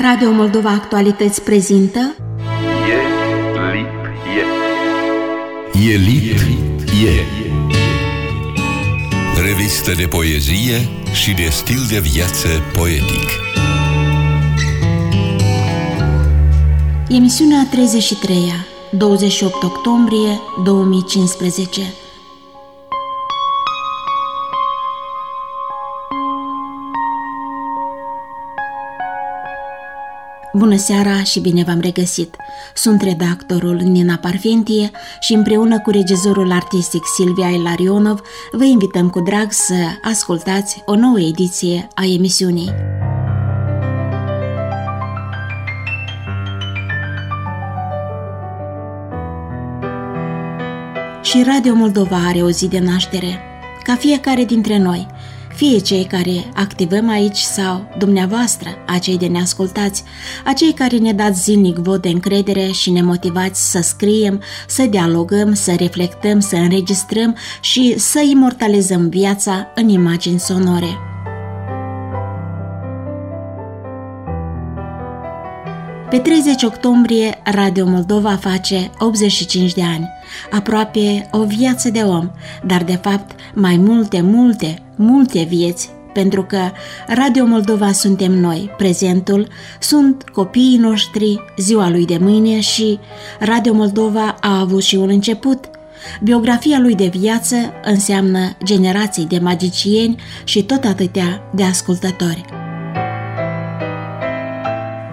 Radio Moldova Actualități prezintă E lip e. E lip, e. Revistă de poezie și de stil de viață poetic. Emisiunea 33-a 28 octombrie 2015 Bună seara și bine v-am regăsit! Sunt redactorul Nina Parfentie și împreună cu regizorul artistic Silvia Ilarionov vă invităm cu drag să ascultați o nouă ediție a emisiunii. Și Radio Moldova are o zi de naștere, ca fiecare dintre noi – fie cei care activăm aici sau dumneavoastră, acei de neascultați, acei care ne dați zilnic vot de încredere și ne motivați să scriem, să dialogăm, să reflectăm, să înregistrăm și să imortalizăm viața în imagini sonore. Pe 30 octombrie, Radio Moldova face 85 de ani, aproape o viață de om, dar de fapt mai multe, multe, multe vieți, pentru că Radio Moldova suntem noi, prezentul, sunt copiii noștri, ziua lui de mâine și Radio Moldova a avut și un început. Biografia lui de viață înseamnă generații de magicieni și tot atâtea de ascultători.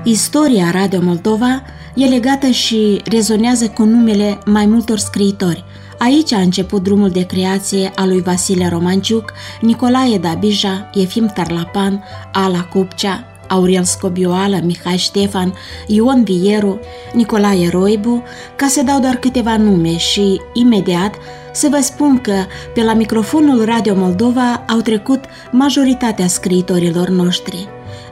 Istoria Radio Moldova e legată și rezonează cu numele mai multor scriitori. Aici a început drumul de creație a lui Vasile Romanciuc, Nicolae Dabija, Efim Tarlapan, Ala Cupcea, Aurel Scobioală, Mihai Ștefan, Ion Vieru, Nicolae Roibu, ca să dau doar câteva nume și, imediat, să vă spun că pe la microfonul Radio Moldova au trecut majoritatea scriitorilor noștri.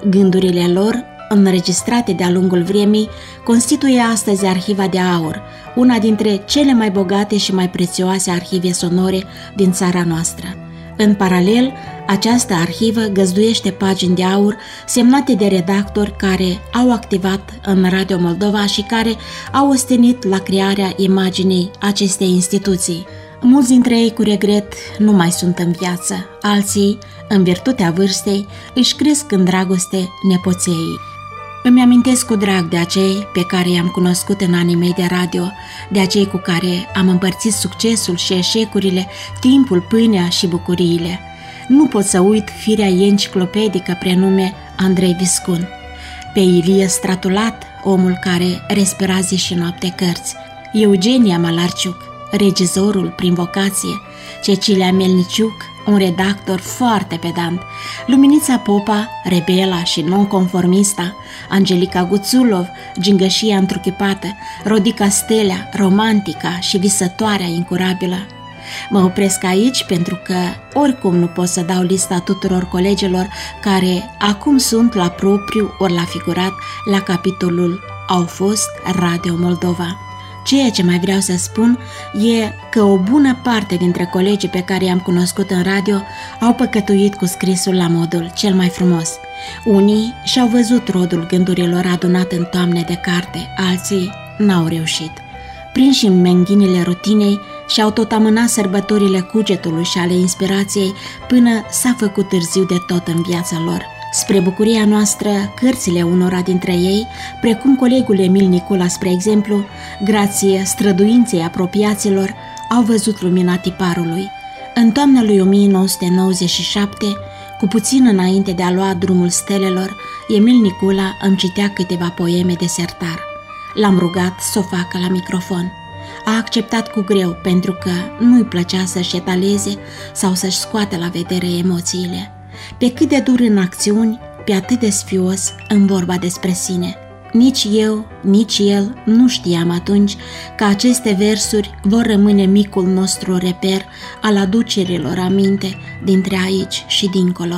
Gândurile lor înregistrate de-a lungul vremii, constituie astăzi Arhiva de Aur, una dintre cele mai bogate și mai prețioase arhive sonore din țara noastră. În paralel, această arhivă găzduiește pagini de aur semnate de redactori care au activat în Radio Moldova și care au ostenit la crearea imaginii acestei instituții. Mulți dintre ei, cu regret, nu mai sunt în viață, alții, în virtutea vârstei, își cresc în dragoste nepoței. Îmi amintesc cu drag de acei pe care i-am cunoscut în anii mei de radio, de acei cu care am împărțit succesul și eșecurile, timpul, pâinea și bucuriile. Nu pot să uit firea enciclopedică prenume Andrei Viscun. Pe Ilie Stratulat, omul care respira zi și noapte cărți, Eugenia Malarciuc, regizorul prin vocație, Cecilia Melniciuc, un redactor foarte pedant, Luminița Popa, rebela și nonconformista, Angelica Guțulov, gingășia întruchipată, Rodica Stelea, romantica și visătoarea incurabilă. Mă opresc aici pentru că oricum nu pot să dau lista tuturor colegilor care acum sunt la propriu ori la figurat la capitolul Au fost Radio Moldova. Ceea ce mai vreau să spun e că o bună parte dintre colegii pe care i-am cunoscut în radio au păcătuit cu scrisul la modul cel mai frumos. Unii și-au văzut rodul gândurilor adunat în toamne de carte, alții n-au reușit. Prinși în menghinile rutinei, și-au tot amânat sărbătorile cugetului și ale inspirației până s-a făcut târziu de tot în viața lor – Spre bucuria noastră, cărțile unora dintre ei, precum colegul Emil Nicula, spre exemplu, grație străduinței apropiaților, au văzut lumina tiparului. În toamna lui 1997, cu puțin înainte de a lua drumul stelelor, Emil Nicula îmi citea câteva poeme de sertar. L-am rugat să o facă la microfon. A acceptat cu greu pentru că nu-i plăcea să-și etaleze sau să-și scoate la vedere emoțiile pe cât de dur în acțiuni, pe atât de sfios în vorba despre sine. Nici eu, nici el nu știam atunci că aceste versuri vor rămâne micul nostru reper al aducerilor aminte dintre aici și dincolo.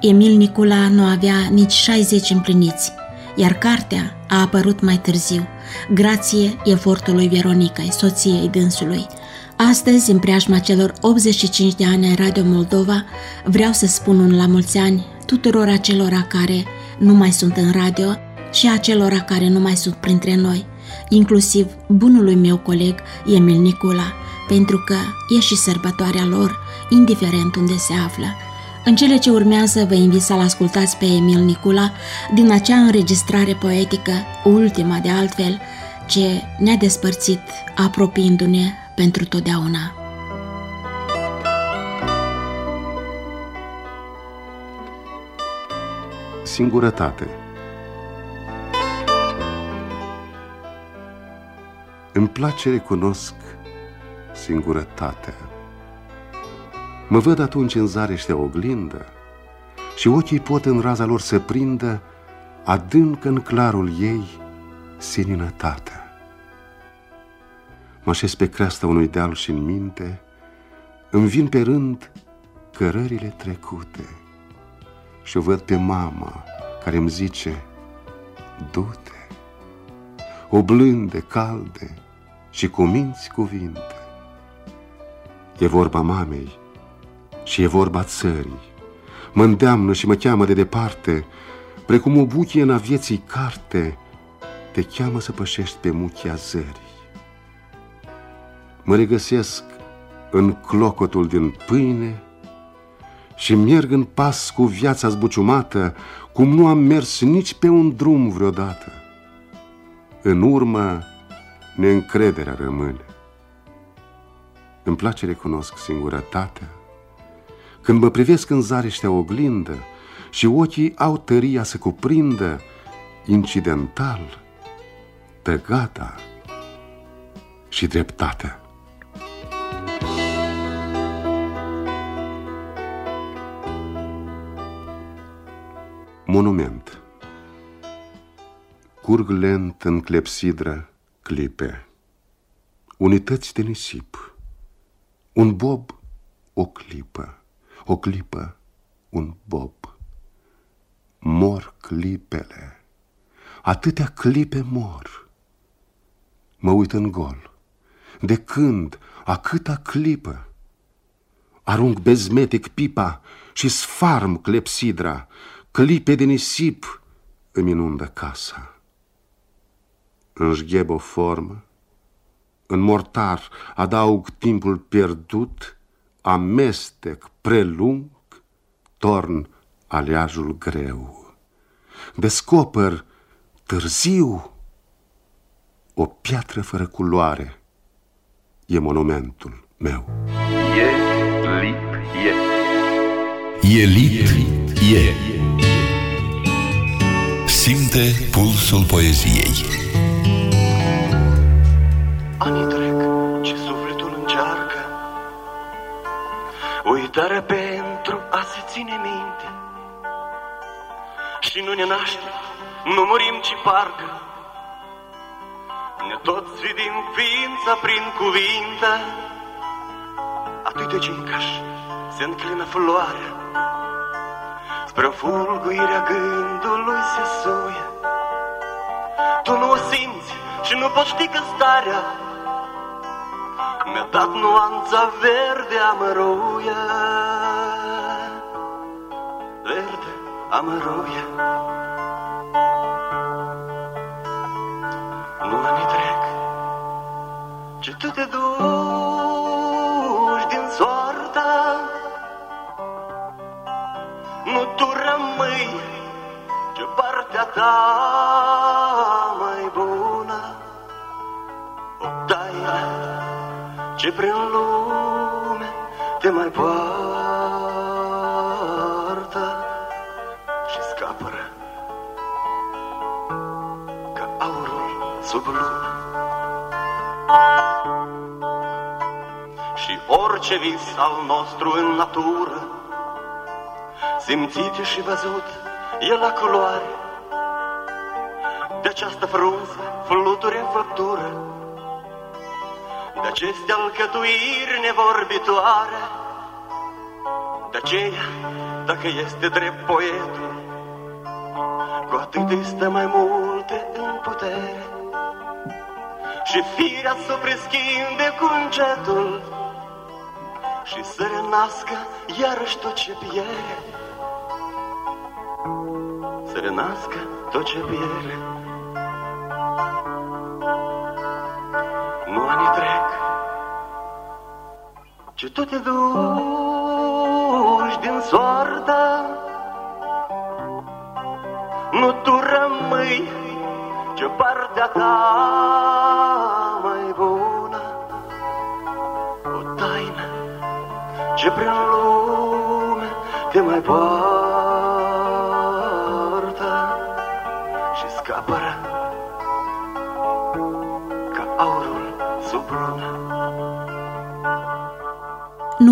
Emil Nicula nu avea nici 60 împliniți, iar cartea a apărut mai târziu, grație efortului Veronicai, soției dânsului, Astăzi, în preajma celor 85 de ani în Radio Moldova, vreau să spun un la mulți ani tuturor acelora care nu mai sunt în radio, și acelora care nu mai sunt printre noi, inclusiv bunului meu coleg Emil Nicula, pentru că e și sărbătoarea lor, indiferent unde se află. În cele ce urmează vă invit să-l ascultați pe Emil Nicula din acea înregistrare poetică, ultima de altfel, ce ne-a despărțit apropiindu-ne pentru totdeauna. Singurătate Îmi place, recunosc, singurătatea. Mă văd atunci în zareștea oglindă și ochii pot în raza lor să prindă adânc în clarul ei seninătatea. Mă așez pe creasta unui deal și în minte îmi vin pe rând cărările trecute și o văd pe mama care îmi zice, du-te, o blânde, calde și cu minți cuvinte. E vorba mamei și e vorba țării, mă îndeamnă și mă cheamă de departe, precum o buchie în a vieții carte, te cheamă să pășești pe muchia zării. Mă regăsesc în clocotul din pâine și merg în pas cu viața zbuciumată, cum nu am mers nici pe un drum vreodată. În urmă, neîncrederea rămâne. Îmi place recunosc singurătatea, când mă privesc în zareștea oglindă și ochii au tăria să cuprindă incidental tăgata și dreptatea. Monument Curg lent în clepsidră clipe, unități de nisip, un bob, o clipă, o clipă, un bob. Mor clipele, atâtea clipe mor. Mă uit în gol, de când, a câta clipă. Arunc bezmetic pipa și sfarm clepsidra, clipe de nisip îmi inundă casa înșgheb o formă, în mortar adaug timpul pierdut, amestec prelung, torn aleajul greu. Descoper târziu o piatră fără culoare, e monumentul meu. E lip, e. E lip, e. Simte pulsul poeziei. Anii trec ce sufletul încearcă. Uitarea pentru a se ține minte. Și nu ne naște, nu murim, ci parcă. Ne tot sfidim ființa prin cuvinte. Atât de gincaș se înclină floarea Spre fulguirea gândului se suie. Tu nu o simți și nu poți ști că starea. Mi-a dat nuanța verde amăruie. Verde amăruie. Nu ani trec. Ce tu te duci ta mai bună O taie ce prin lume te mai poartă și scapără ca aurul sub lună. Și orice vis al nostru în natură, simțit și văzut, e la culoare. De această frunză fluture în făptură, de aceste alcătuiri nevorbitoare. De aceea, dacă este drept poetul, cu atât îi stă mai multe în putere. Și firea să preschimbe cu încetul și să renască iarăși tot ce pierde. Să să renască tot ce pierde. Ce tu te duci din soarta, nu tu rămâi, ce partea ta mai bună, o taină ce prin lume te mai poartă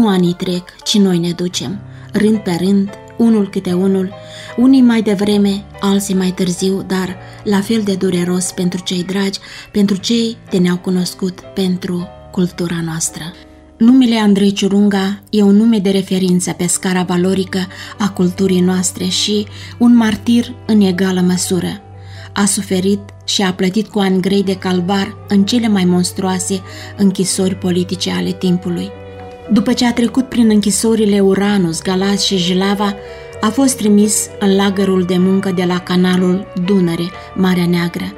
Nu anii trec, ci noi ne ducem, rând pe rând, unul câte unul, unii mai devreme, alții mai târziu, dar la fel de dureros pentru cei dragi, pentru cei de ne-au cunoscut, pentru cultura noastră. Numele Andrei Ciurunga e un nume de referință pe scara valorică a culturii noastre și un martir în egală măsură. A suferit și a plătit cu ani grei de calvar în cele mai monstruoase închisori politice ale timpului. După ce a trecut prin închisorile Uranus, Galați și Jilava, a fost trimis în lagărul de muncă de la canalul Dunăre, Marea Neagră.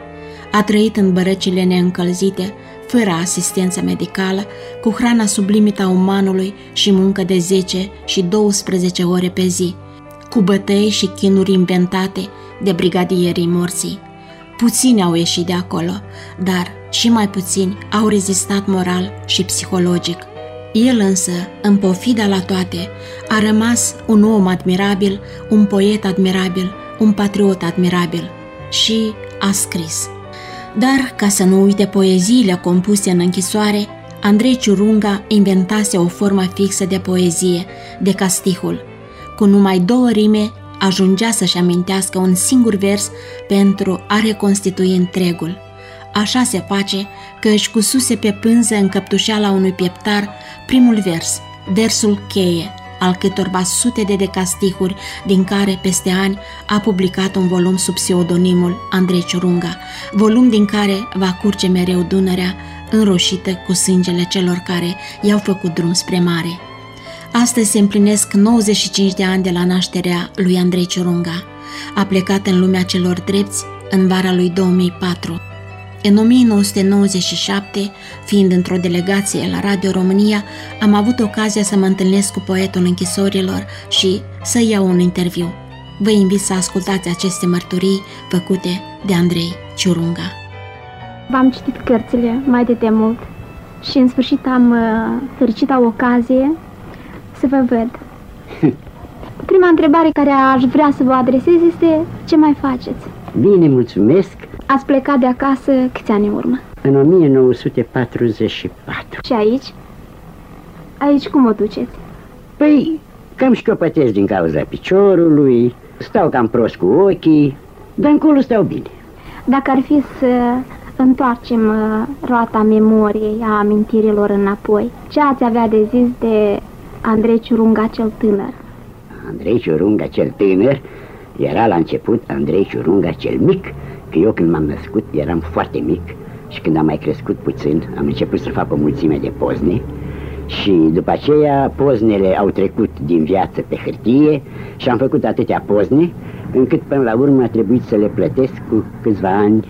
A trăit în bărăcile neîncălzite, fără asistență medicală, cu hrana sub limita umanului și muncă de 10 și 12 ore pe zi, cu bătăi și chinuri inventate de brigadierii morții. Puțini au ieșit de acolo, dar și mai puțini au rezistat moral și psihologic. El însă, în pofida la toate, a rămas un om admirabil, un poet admirabil, un patriot admirabil și a scris – dar, ca să nu uite poeziile compuse în închisoare, Andrei Ciurunga inventase o formă fixă de poezie, de castihul. Cu numai două rime, ajungea să-și amintească un singur vers pentru a reconstitui întregul. Așa se face că își cususe pe pânză în căptușeala unui pieptar primul vers, versul cheie, al câtorva sute de decastihuri, din care, peste ani, a publicat un volum sub pseudonimul Andrei Ciurunga, volum din care va curge mereu Dunărea, înroșită cu sângele celor care i-au făcut drum spre mare. Astăzi se împlinesc 95 de ani de la nașterea lui Andrei Ciurunga. A plecat în lumea celor drepți în vara lui 2004. În 1997, fiind într-o delegație la Radio România, am avut ocazia să mă întâlnesc cu poetul închisorilor și să iau un interviu. Vă invit să ascultați aceste mărturii făcute de Andrei Ciurunga. V-am citit cărțile mai de demult și în sfârșit am uh, fericita ocazie să vă văd. Prima întrebare care aș vrea să vă adresez este ce mai faceți? Bine, mulțumesc. Ați plecat de acasă câți ani în urmă? În 1944. Și aici? Aici cum o duceți? Păi, cam șchiopătesc din cauza piciorului, stau cam prost cu ochii, dar încolo stau bine. Dacă ar fi să întoarcem uh, roata memoriei a amintirilor înapoi, ce ați avea de zis de Andrei Ciurunga cel tânăr? Andrei Ciurunga cel tânăr era la început Andrei Ciurunga cel mic, că eu când m-am născut eram foarte mic și când am mai crescut puțin am început să fac o mulțime de pozne și după aceea poznele au trecut din viață pe hârtie și am făcut atâtea pozne încât până la urmă a trebuit să le plătesc cu câțiva ani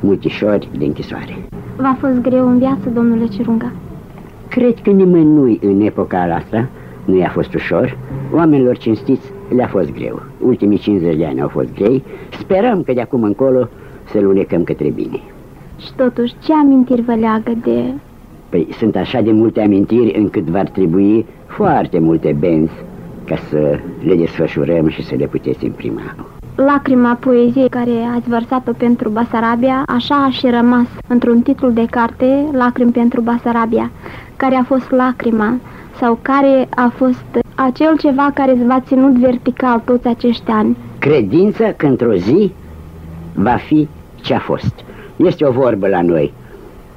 multișori de închisoare. V-a fost greu în viață, domnule Cirunga? Cred că nimănui în epoca asta nu i-a fost ușor. Oamenilor cinstiți le-a fost greu. Ultimii 50 de ani au fost grei. Sperăm că de acum încolo să lunecăm către bine. Și totuși, ce amintiri vă leagă de... Păi sunt așa de multe amintiri încât va trebui foarte multe benzi ca să le desfășurăm și să le puteți imprima. Lacrima poeziei care ați vărsat-o pentru Basarabia, așa a și rămas într-un titlu de carte, Lacrimi pentru Basarabia, care a fost lacrima sau care a fost acel ceva care v-a ținut vertical toți acești ani? Credința că într-o zi va fi ce a fost. Este o vorbă la noi.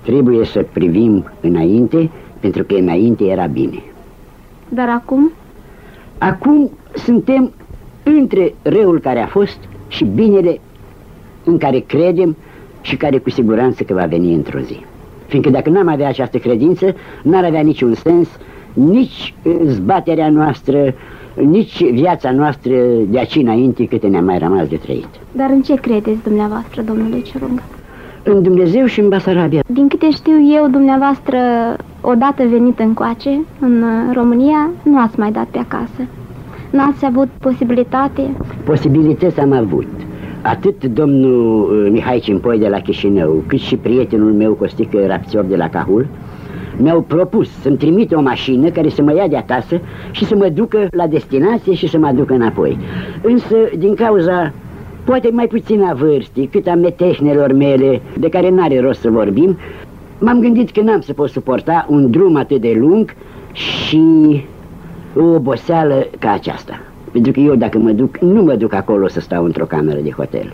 Trebuie să privim înainte, pentru că înainte era bine. Dar acum? Acum suntem între răul care a fost și binele în care credem și care cu siguranță că va veni într-o zi. Fiindcă dacă n-am avea această credință, n-ar avea niciun sens nici zbaterea noastră, nici viața noastră de aici înainte câte ne-a mai rămas de trăit. Dar în ce credeți dumneavoastră, domnule Ciurungă? În Dumnezeu și în Basarabia. Din câte știu eu, dumneavoastră, odată venit încoace, în România, nu ați mai dat pe acasă. N-ați avut posibilitate? Posibilități am avut. Atât domnul uh, Mihai Cimpoi de la Chișinău, cât și prietenul meu Costică Rapțior de la Cahul, mi-au propus să-mi trimite o mașină care să mă ia de acasă și să mă ducă la destinație și să mă aducă înapoi. Însă, din cauza poate mai puțin a vârstii, cât a metehnelor mele, de care n-are rost să vorbim, m-am gândit că n-am să pot suporta un drum atât de lung și o oboseală ca aceasta. Pentru că eu dacă mă duc, nu mă duc acolo să stau într-o cameră de hotel.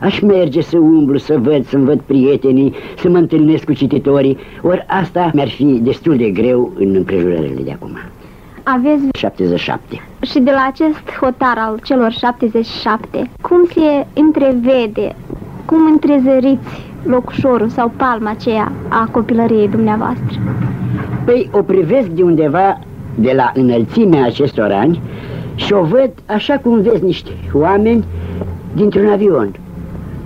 Aș merge să umblu, să văd, să-mi văd prietenii, să mă întâlnesc cu cititorii, ori asta mi-ar fi destul de greu în împrejurările de acum. Aveți 77. și de la acest hotar al celor 77, cum se întrevede, cum întrezăriți locușorul sau palma aceea a copilăriei dumneavoastră? Păi o privesc de undeva de la înălțimea acestor ani și o văd așa cum vezi niște oameni dintr-un avion.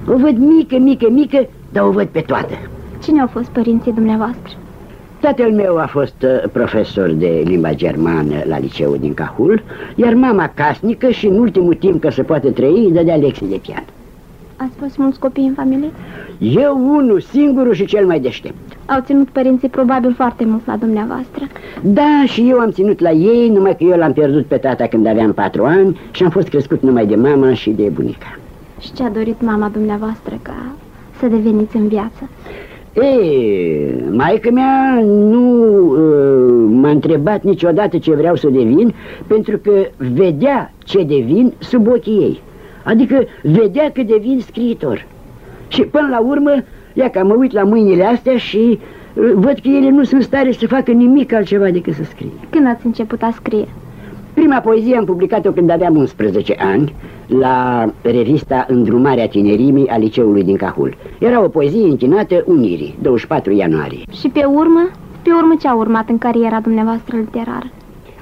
O văd mică, mică, mică, dar o văd pe toată. Cine au fost părinții dumneavoastră? Tatăl meu a fost uh, profesor de limba germană la liceul din Cahul, iar mama casnică și în ultimul timp că se poate trăi, dădea lecții de pian. Ați fost mulți copii în familie? Eu unul singurul și cel mai deștept. Au ținut părinții probabil foarte mult la dumneavoastră. Da, și eu am ținut la ei, numai că eu l-am pierdut pe tata când aveam patru ani și am fost crescut numai de mama și de bunica. Și ce a dorit mama dumneavoastră ca să deveniți în viață? Ei, maica mea nu uh, m-a întrebat niciodată ce vreau să devin, pentru că vedea ce devin sub ochii ei. Adică vedea că devin scriitor. Și până la urmă, ia că mă uit la mâinile astea și uh, văd că ele nu sunt în stare să facă nimic altceva decât să scrie. Când ați început a scrie? Prima poezie am publicat-o când aveam 11 ani la revista Îndrumarea Tinerimii a Liceului din Cahul. Era o poezie închinată Unirii, 24 ianuarie. Și pe urmă? Pe urmă ce a urmat în cariera dumneavoastră literară?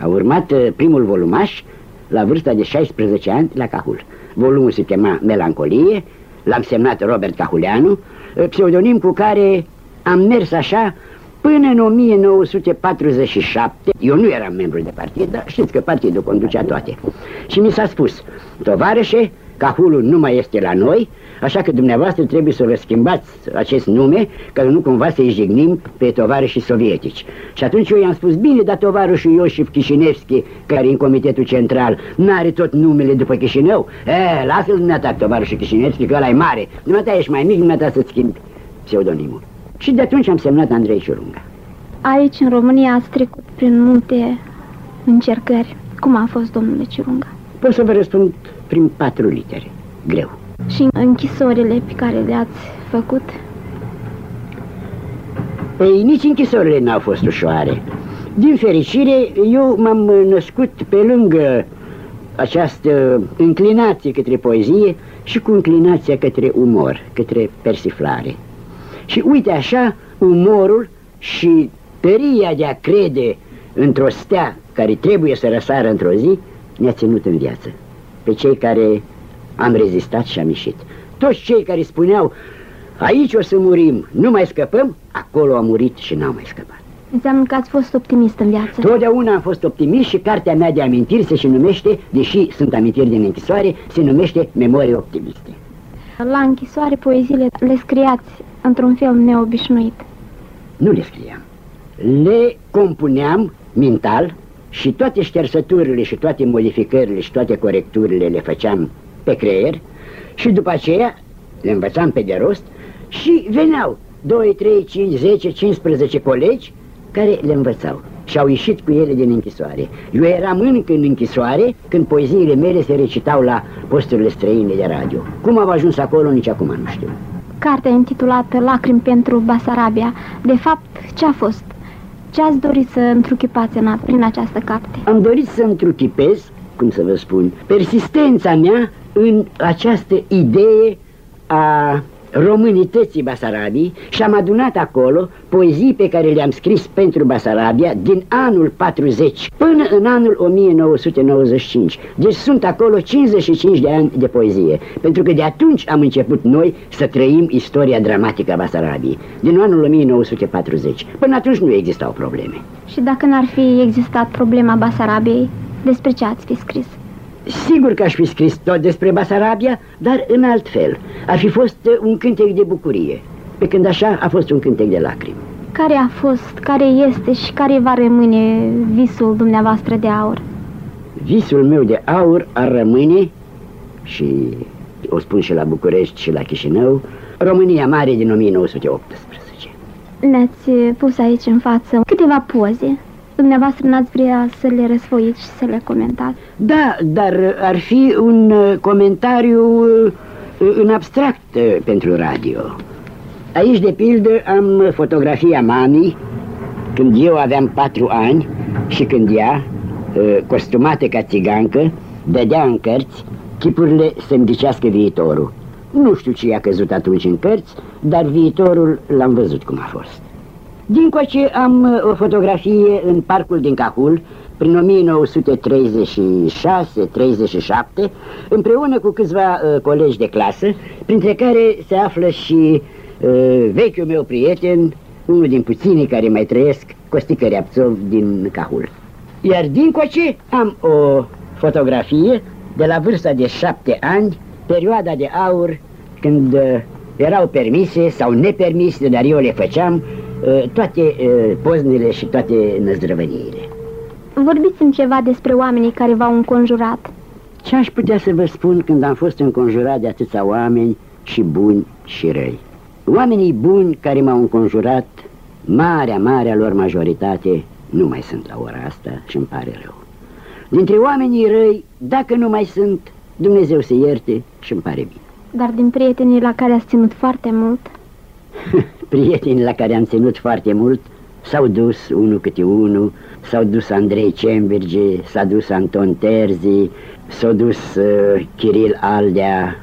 A urmat uh, primul volumaș la vârsta de 16 ani la Cahul. Volumul se chema Melancolie, l-am semnat Robert Cahuleanu, uh, pseudonim cu care am mers așa până în 1947. Eu nu eram membru de partid, dar știți că partidul conducea toate. Și mi s-a spus, tovarășe, Cahulul nu mai este la noi, așa că dumneavoastră trebuie să vă schimbați acest nume, ca nu cumva să-i jignim pe tovarășii sovietici. Și atunci eu i-am spus, bine, dar tovarășul Iosif Chișinevski, care e în comitetul central, n-are tot numele după Chișinău? E, lasă-l dumneata, tovarășul Chișinevski, că ăla e mare. Dumneata ești mai mic, dumneata să-ți schimbi pseudonimul. Și de atunci am semnat Andrei Ciurunga. Aici, în România, ați trecut prin multe încercări. Cum a fost, domnule Ciurunga? Pot să vă răspund prin patru litere. Greu. Și închisorile pe care le-ați făcut? Păi nici închisorile n-au fost ușoare. Din fericire, eu m-am născut pe lângă această înclinație către poezie și cu înclinația către umor, către persiflare. Și uite așa, umorul și tăria de a crede într-o stea care trebuie să răsară într-o zi, ne-a ținut în viață. Pe cei care am rezistat și am ieșit. Toți cei care spuneau, aici o să murim, nu mai scăpăm, acolo a murit și n-au mai scăpat. Înseamnă că ați fost optimist în viață. Totdeauna am fost optimist și cartea mea de amintiri se și numește, deși sunt amintiri din închisoare, se numește Memorie optimiste. La închisoare, poeziile le scriați într-un fel neobișnuit. Nu le scriam. Le compuneam mental și toate ștersăturile și toate modificările și toate corecturile le făceam pe creier și după aceea le învățam pe de rost și veneau 2, 3, 5, 10, 15 colegi care le învățau și au ieșit cu ele din închisoare. Eu eram încă în închisoare când poeziile mele se recitau la posturile străine de radio. Cum au ajuns acolo, nici acum nu știu. Cartea intitulată Lacrimi pentru Basarabia, de fapt, ce a fost? Ce ați dorit să întruchipați în, prin această carte? Am dorit să întruchipez, cum să vă spun, persistența mea în această idee a românității Basarabii și am adunat acolo poezii pe care le-am scris pentru Basarabia din anul 40 până în anul 1995. Deci sunt acolo 55 de ani de poezie, pentru că de atunci am început noi să trăim istoria dramatică a Basarabiei, din anul 1940. Până atunci nu existau probleme. Și dacă n-ar fi existat problema Basarabiei, despre ce ați fi scris? Sigur că aș fi scris tot despre Basarabia, dar în alt fel. Ar fi fost uh, un cântec de bucurie, pe când așa a fost un cântec de lacrimi. Care a fost, care este și care va rămâne visul dumneavoastră de aur? Visul meu de aur ar rămâne, și o spun și la București și la Chișinău, România Mare din 1918. Ne-ați pus aici în față câteva poze Dumneavoastră n-ați vrea să le răsfoiți și să le comentați? Da, dar ar fi un uh, comentariu uh, în abstract uh, pentru radio. Aici, de pildă, am fotografia mamii când eu aveam patru ani și când ea, costumată ca țigancă, dădea în cărți chipurile să-mi ghicească viitorul. Nu știu ce i-a căzut atunci în cărți, dar viitorul l-am văzut cum a fost. Din coace am uh, o fotografie în parcul din Cahul, prin 1936-37, împreună cu câțiva uh, colegi de clasă, printre care se află și uh, vechiul meu prieten, unul din puținii care mai trăiesc, Costică Reapțov din Cahul. Iar din coace am o fotografie de la vârsta de șapte ani, perioada de aur, când uh, erau permise sau nepermise, dar eu le făceam, Uh, toate uh, poznile și toate năzdrăvăniile. Vorbiți-mi ceva despre oamenii care v-au înconjurat. Ce aș putea să vă spun când am fost înconjurat de atâția oameni și buni și răi? Oamenii buni care m-au înconjurat, marea, marea lor majoritate, nu mai sunt la ora asta și îmi pare rău. Dintre oamenii răi, dacă nu mai sunt, Dumnezeu se ierte și îmi pare bine. Dar din prietenii la care ați ținut foarte mult? Prietenii la care am ținut foarte mult s-au dus unul câte unul, s-au dus Andrei Cembirge, s-a dus Anton Terzi, s-a dus uh, Kiril Aldea,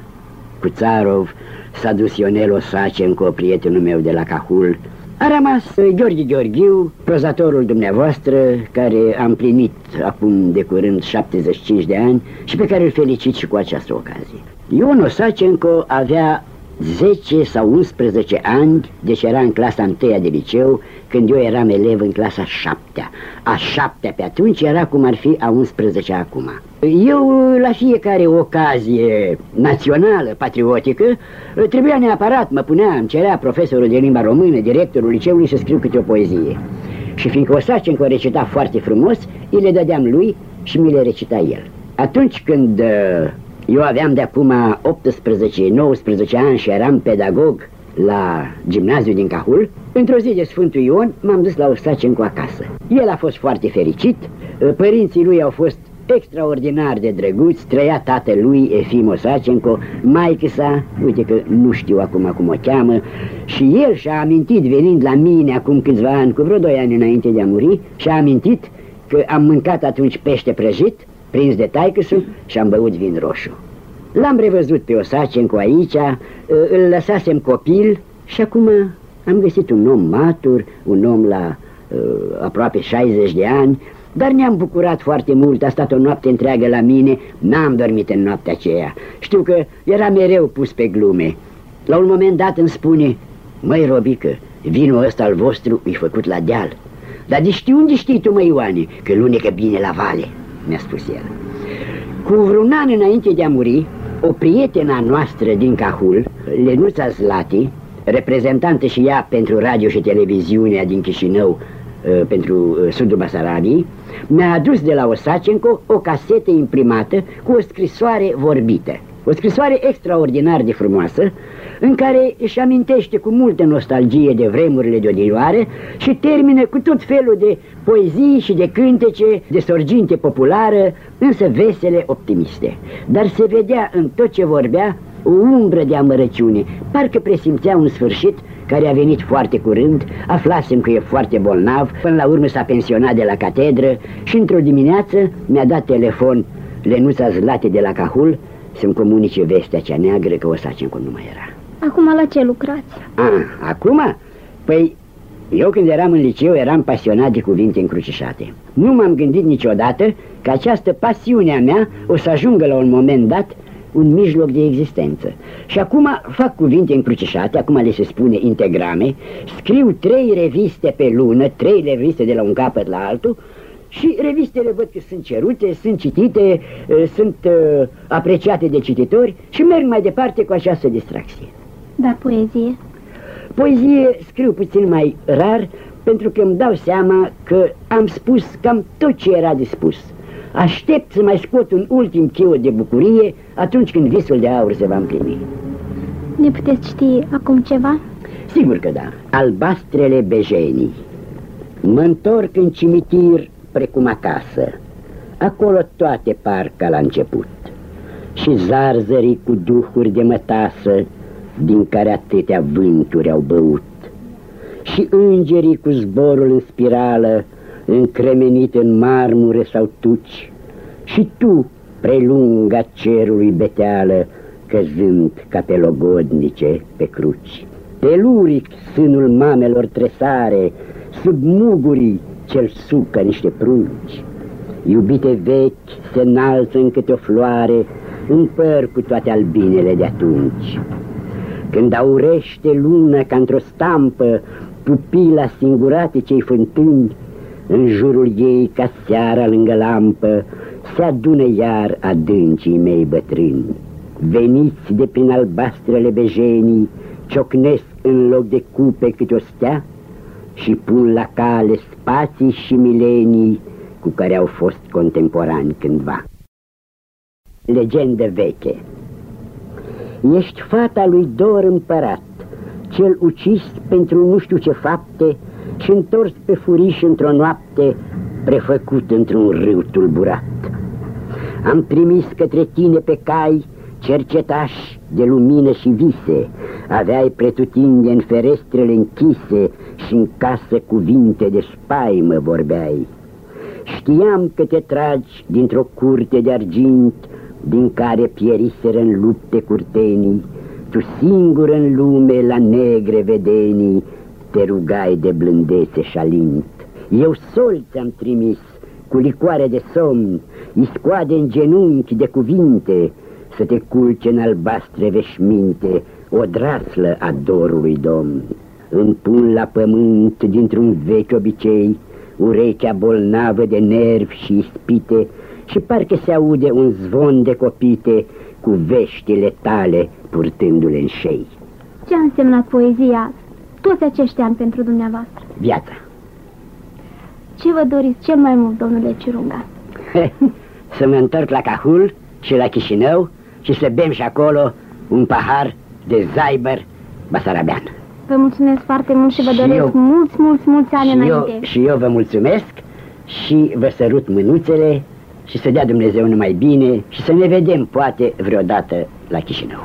Cuțarov, s-a dus Ionel Osacenco, prietenul meu de la Cahul, a rămas uh, Gheorghe Gheorghiu, prozatorul dumneavoastră, care am primit acum de curând 75 de ani și pe care îl felicit și cu această ocazie. Ion Osacenco avea 10 sau 11 ani, deci era în clasa 1 de liceu, când eu eram elev în clasa 7 -a. a 7 pe atunci era cum ar fi a 11 acum. Eu, la fiecare ocazie națională, patriotică, trebuia neapărat, mă punea, îmi cerea profesorul de limba română, directorul liceului, să scriu câte o poezie. Și fiindcă o Osacenco recita foarte frumos, îi le dădeam lui și mi le recita el. Atunci când eu aveam de acum 18-19 ani și eram pedagog la gimnaziu din Cahul. Într-o zi de Sfântul Ion m-am dus la Osacencu acasă. El a fost foarte fericit, părinții lui au fost extraordinar de drăguți, trăia tatălui Efim Osacenco, maică sa, uite că nu știu acum cum o cheamă, și el și-a amintit, venind la mine acum câțiva ani, cu vreo doi ani înainte de a muri, și-a amintit că am mâncat atunci pește prăjit prins de taicăsul și am băut vin roșu. L-am revăzut pe Osacencu aici, ă, îl lăsasem copil și acum am găsit un om matur, un om la uh, aproape 60 de ani, dar ne-am bucurat foarte mult, a stat o noapte întreagă la mine, n-am dormit în noaptea aceea. Știu că era mereu pus pe glume. La un moment dat îmi spune, măi Robică, vinul ăsta al vostru e făcut la deal. Dar de știu unde știi tu, măi Ioane, că lunecă bine la vale mi-a spus el. Cu vreun an înainte de a muri, o prietena noastră din Cahul, Lenuța Zlati, reprezentantă și ea pentru radio și televiziunea din Chișinău, uh, pentru uh, sudul Basarabiei, mi-a adus de la Osacenco o casetă imprimată cu o scrisoare vorbită. O scrisoare extraordinar de frumoasă, în care își amintește cu multă nostalgie de vremurile de odilioare și termină cu tot felul de poezii și de cântece, de sorginte populară, însă vesele, optimiste. Dar se vedea în tot ce vorbea o umbră de amărăciune, parcă presimțea un sfârșit care a venit foarte curând, aflasem că e foarte bolnav, până la urmă s-a pensionat de la catedră și într-o dimineață mi-a dat telefon Lenuța Zlate de la Cahul să-mi comunice vestea cea neagră că o să nu mai era. Acum la ce lucrați? Ah, acum? Păi, eu când eram în liceu eram pasionat de cuvinte încrucișate. Nu m-am gândit niciodată că această pasiune a mea o să ajungă la un moment dat un mijloc de existență. Și acum fac cuvinte încrucișate, acum le se spune integrame, scriu trei reviste pe lună, trei reviste de la un capăt la altul, și revistele văd că sunt cerute, sunt citite, sunt apreciate de cititori și merg mai departe cu această distracție. Dar poezie? Poezie scriu puțin mai rar pentru că îmi dau seama că am spus cam tot ce era de spus. Aștept să mai scot un ultim chio de bucurie atunci când visul de aur se va împlini. Ne puteți ști acum ceva? Sigur că da. Albastrele bejenii. Mă întorc în cimitir precum acasă. Acolo toate par ca la început. Și zarzării cu duhuri de mătasă din care atâtea vânturi au băut. Și îngerii cu zborul în spirală, încremenit în marmure sau tuci, și tu, prelunga cerului beteală, căzând ca pe logodnice pe cruci. Peluric sânul mamelor tresare, sub mugurii cel sucă niște prunci. Iubite vechi se înalță în câte o floare, în păr cu toate albinele de atunci. Când aurește luna ca într-o stampă, pupila singurate cei fântâni, în jurul ei ca seara lângă lampă, se adună iar adâncii mei bătrâni. Veniți de prin albastrele bejenii, ciocnesc în loc de cupe câte o stea și pun la cale spații și milenii cu care au fost contemporani cândva. Legendă veche Ești fata lui Dor împărat, cel ucis pentru nu știu ce fapte și întors pe furiș într-o noapte, prefăcut într-un râu tulburat. Am trimis către tine pe cai cercetași de lumină și vise, aveai pretutinde în ferestrele închise și în casă cuvinte de spaimă vorbeai. Știam că te tragi dintr-o curte de argint din care pieriseră în lupte curtenii, tu singur în lume la negre vedenii te rugai de blândețe și alint. Eu sol ți-am trimis cu licoare de somn, iscoade în genunchi de cuvinte, să te culce în albastre veșminte, o draslă a dorului domn. Împun la pământ dintr-un vechi obicei, urechea bolnavă de nervi și ispite, și parcă se aude un zvon de copite cu veștile tale purtându-le în șei. Ce a însemnat poezia toți acești ani pentru dumneavoastră? Viața. Ce vă doriți cel mai mult, domnule Cirunga? să mă întorc la Cahul și la Chișinău și să bem și acolo un pahar de zaibăr basarabean. Vă mulțumesc foarte mult și vă și doresc eu, mulți, mulți, mulți ani și înainte. Eu, și eu vă mulțumesc și vă sărut mânuțele și să dea Dumnezeu numai bine și să ne vedem poate vreodată la Chișinău.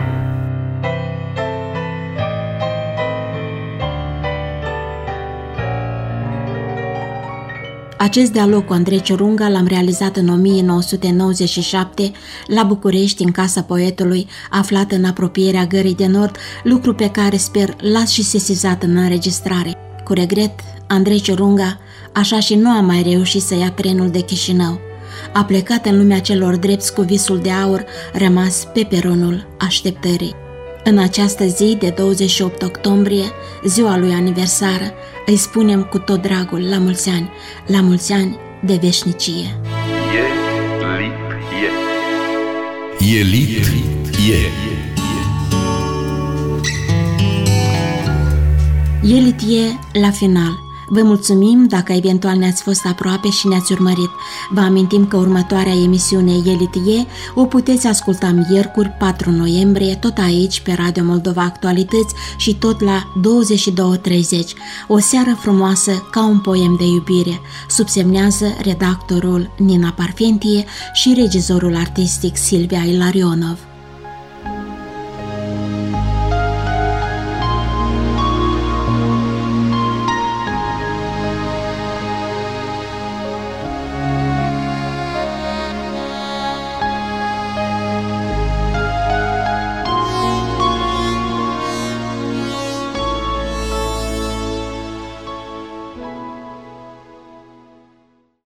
Acest dialog cu Andrei Ciurunga l-am realizat în 1997 la București, în Casa Poetului, aflat în apropierea Gării de Nord, lucru pe care sper las și sesizat în înregistrare. Cu regret, Andrei Ciurunga, așa și nu a mai reușit să ia trenul de Chișinău. A plecat în lumea celor drepți cu visul de aur, rămas pe peronul așteptării. În această zi de 28 octombrie, ziua lui aniversară, îi spunem cu tot dragul la mulți ani, la mulți ani de veșnicie. E lip e. E lip e. Elit e la final – Vă mulțumim dacă eventual ne-ați fost aproape și ne-ați urmărit. Vă amintim că următoarea emisiune Elitie o puteți asculta miercuri 4 noiembrie tot aici pe Radio Moldova Actualități și tot la 22.30. O seară frumoasă ca un poem de iubire. Subsemnează redactorul Nina Parfentie și regizorul artistic Silvia Ilarionov.